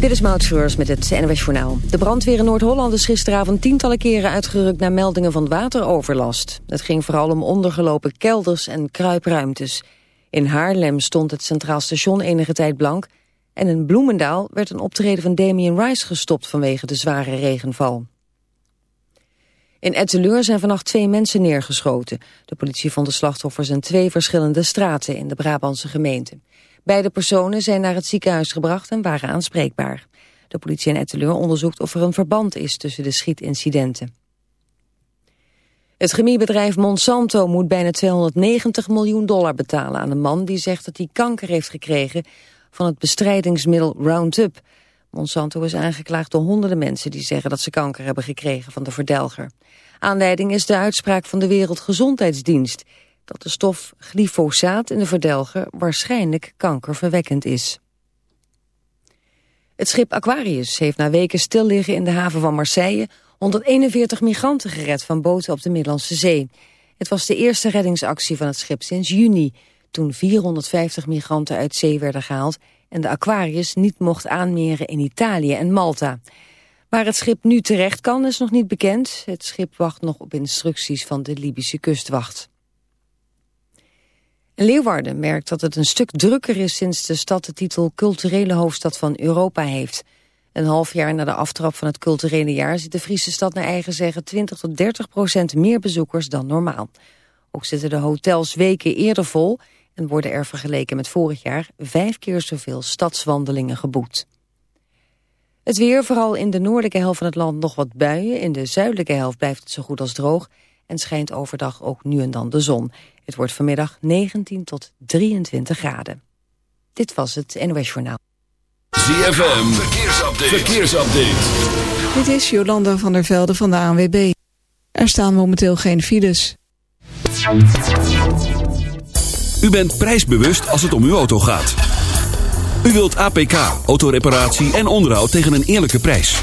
Dit is Maud met het NWS Journaal. De brandweer in Noord-Holland is gisteravond tientallen keren uitgerukt... naar meldingen van wateroverlast. Het ging vooral om ondergelopen kelders en kruipruimtes. In Haarlem stond het Centraal Station enige tijd blank... en in Bloemendaal werd een optreden van Damien Rice gestopt... vanwege de zware regenval. In Etteleur zijn vannacht twee mensen neergeschoten. De politie vond de slachtoffers in twee verschillende straten... in de Brabantse gemeente. Beide personen zijn naar het ziekenhuis gebracht en waren aanspreekbaar. De politie in Etteleur onderzoekt of er een verband is tussen de schietincidenten. Het chemiebedrijf Monsanto moet bijna 290 miljoen dollar betalen aan een man die zegt dat hij kanker heeft gekregen van het bestrijdingsmiddel Roundup. Monsanto is aangeklaagd door honderden mensen die zeggen dat ze kanker hebben gekregen van de verdelger. Aanleiding is de uitspraak van de Wereldgezondheidsdienst dat de stof glyfosaat in de verdelger waarschijnlijk kankerverwekkend is. Het schip Aquarius heeft na weken stilliggen in de haven van Marseille 141 migranten gered van boten op de Middellandse Zee. Het was de eerste reddingsactie van het schip sinds juni, toen 450 migranten uit zee werden gehaald en de Aquarius niet mocht aanmeren in Italië en Malta. Waar het schip nu terecht kan is nog niet bekend. Het schip wacht nog op instructies van de Libische kustwacht. Leeuwarden merkt dat het een stuk drukker is sinds de stad de titel culturele hoofdstad van Europa heeft. Een half jaar na de aftrap van het culturele jaar ziet de Friese stad naar eigen zeggen 20 tot 30 procent meer bezoekers dan normaal. Ook zitten de hotels weken eerder vol en worden er vergeleken met vorig jaar vijf keer zoveel stadswandelingen geboekt. Het weer, vooral in de noordelijke helft van het land nog wat buien. In de zuidelijke helft blijft het zo goed als droog en schijnt overdag ook nu en dan de zon. Het wordt vanmiddag 19 tot 23 graden. Dit was het NOS Journaal. ZFM, verkeersupdate. verkeersupdate. Dit is Jolanda van der Velde van de ANWB. Er staan momenteel geen files. U bent prijsbewust als het om uw auto gaat. U wilt APK, autoreparatie en onderhoud tegen een eerlijke prijs.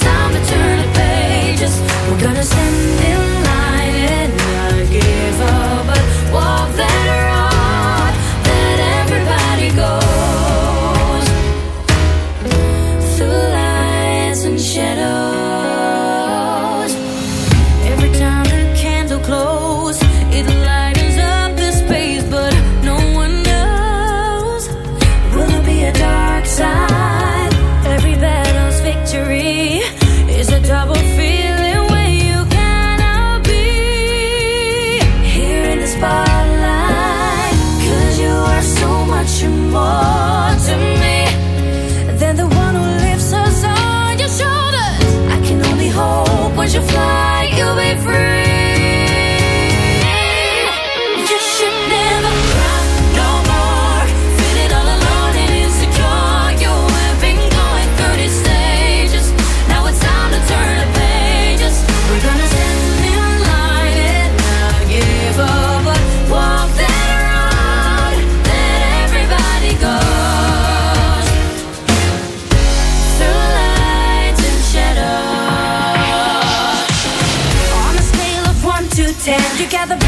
time to turn the pages. We're gonna send in you gather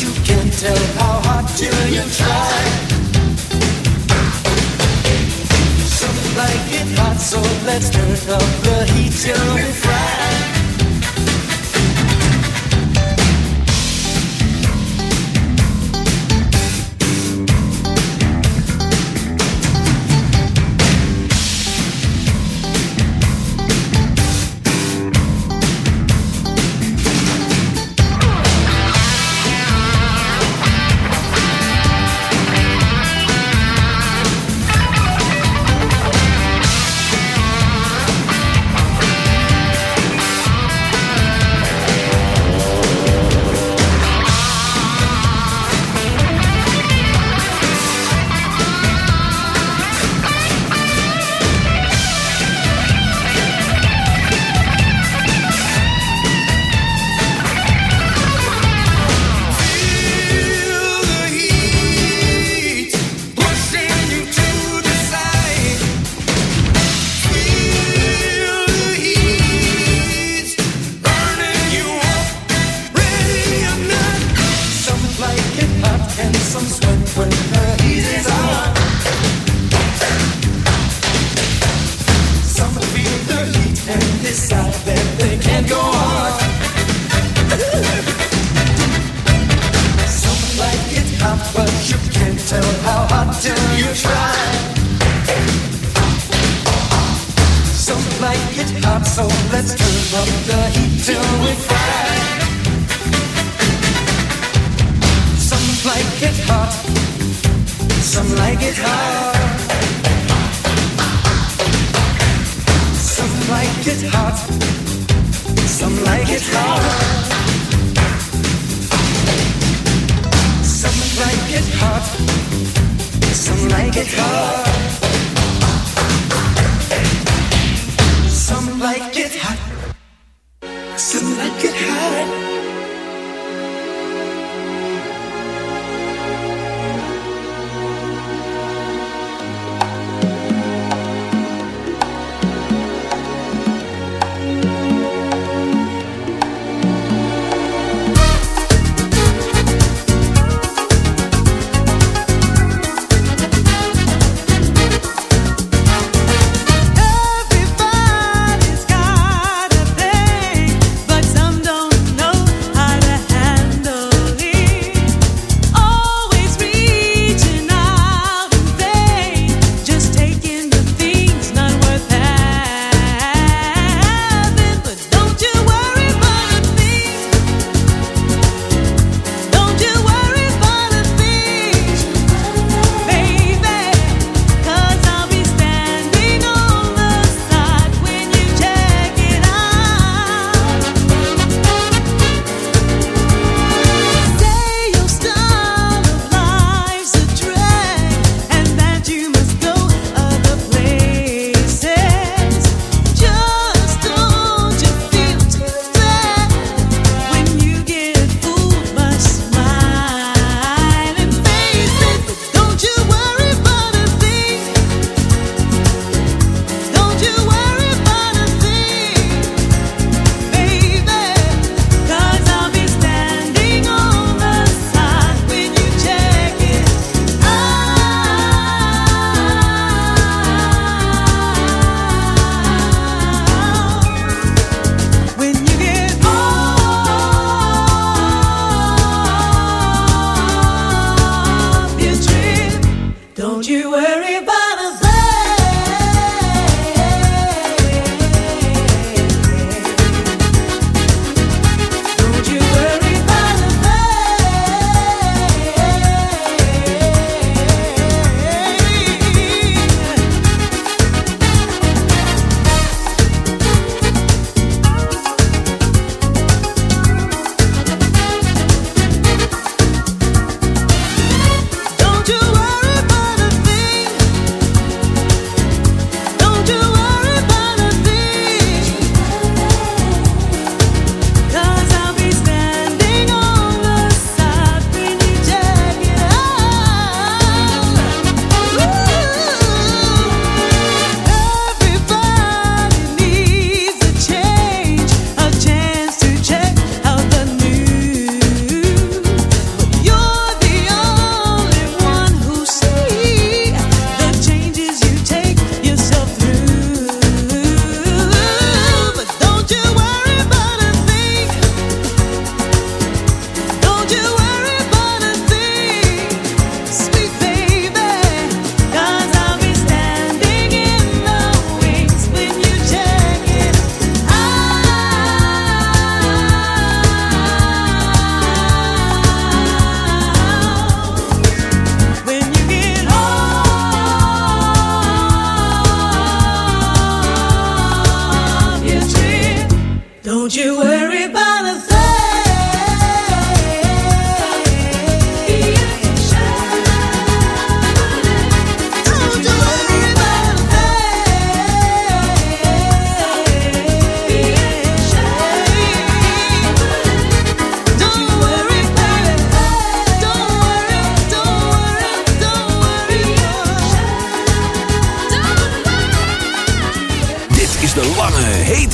You can tell how hard till you try. Some like it hot, so let's turn up the heat till we fry. guitar.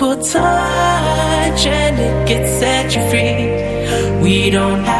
simple touch and it can set you free. We don't have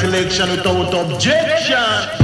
Selection without objection.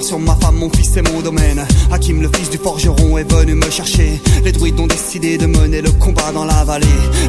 Sur ma femme, mon fils et mon domaine. Hakim, le fils du forgeron, est venu me chercher. Les druides ont décidé de mener le combat dans la vallée.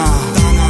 Après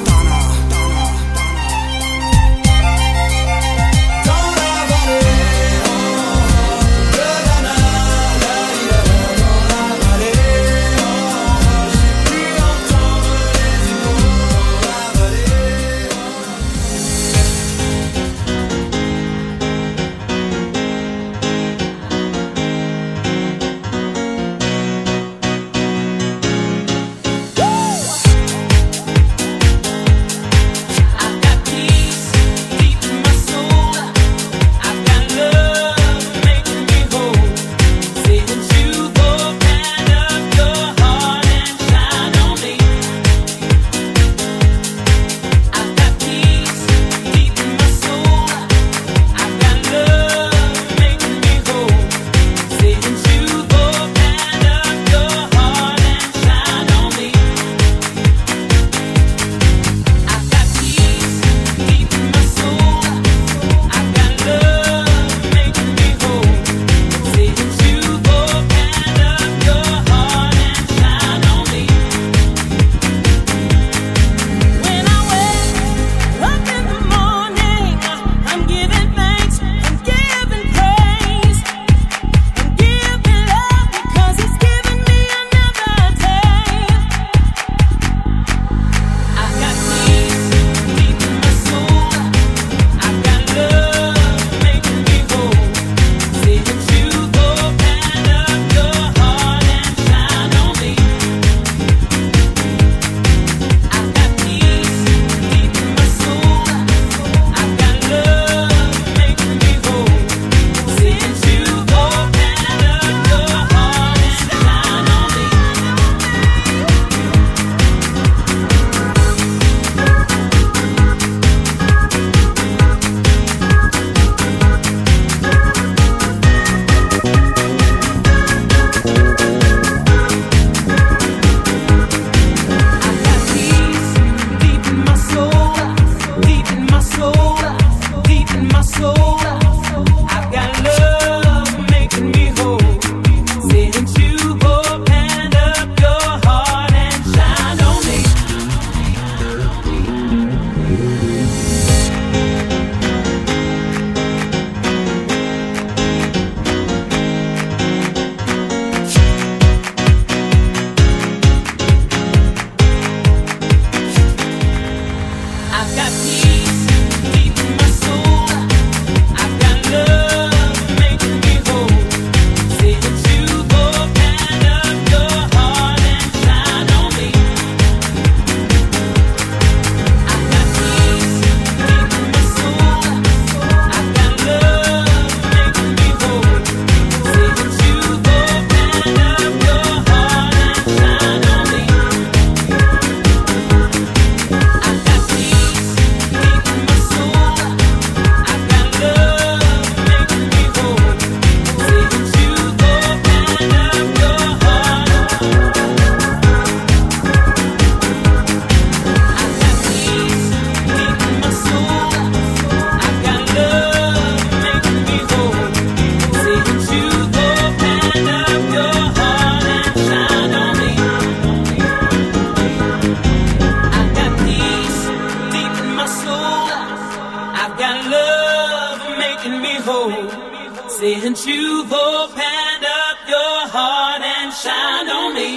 You've opened up your heart and shined on me.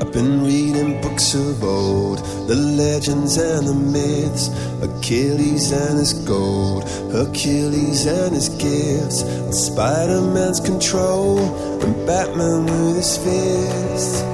I've been reading books of old, the legends and the myths, Achilles and his gold, Hercules and his gifts, Spider Man's control, and Batman with his fists.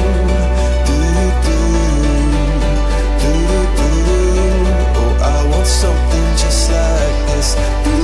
Like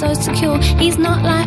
so secure. He's not like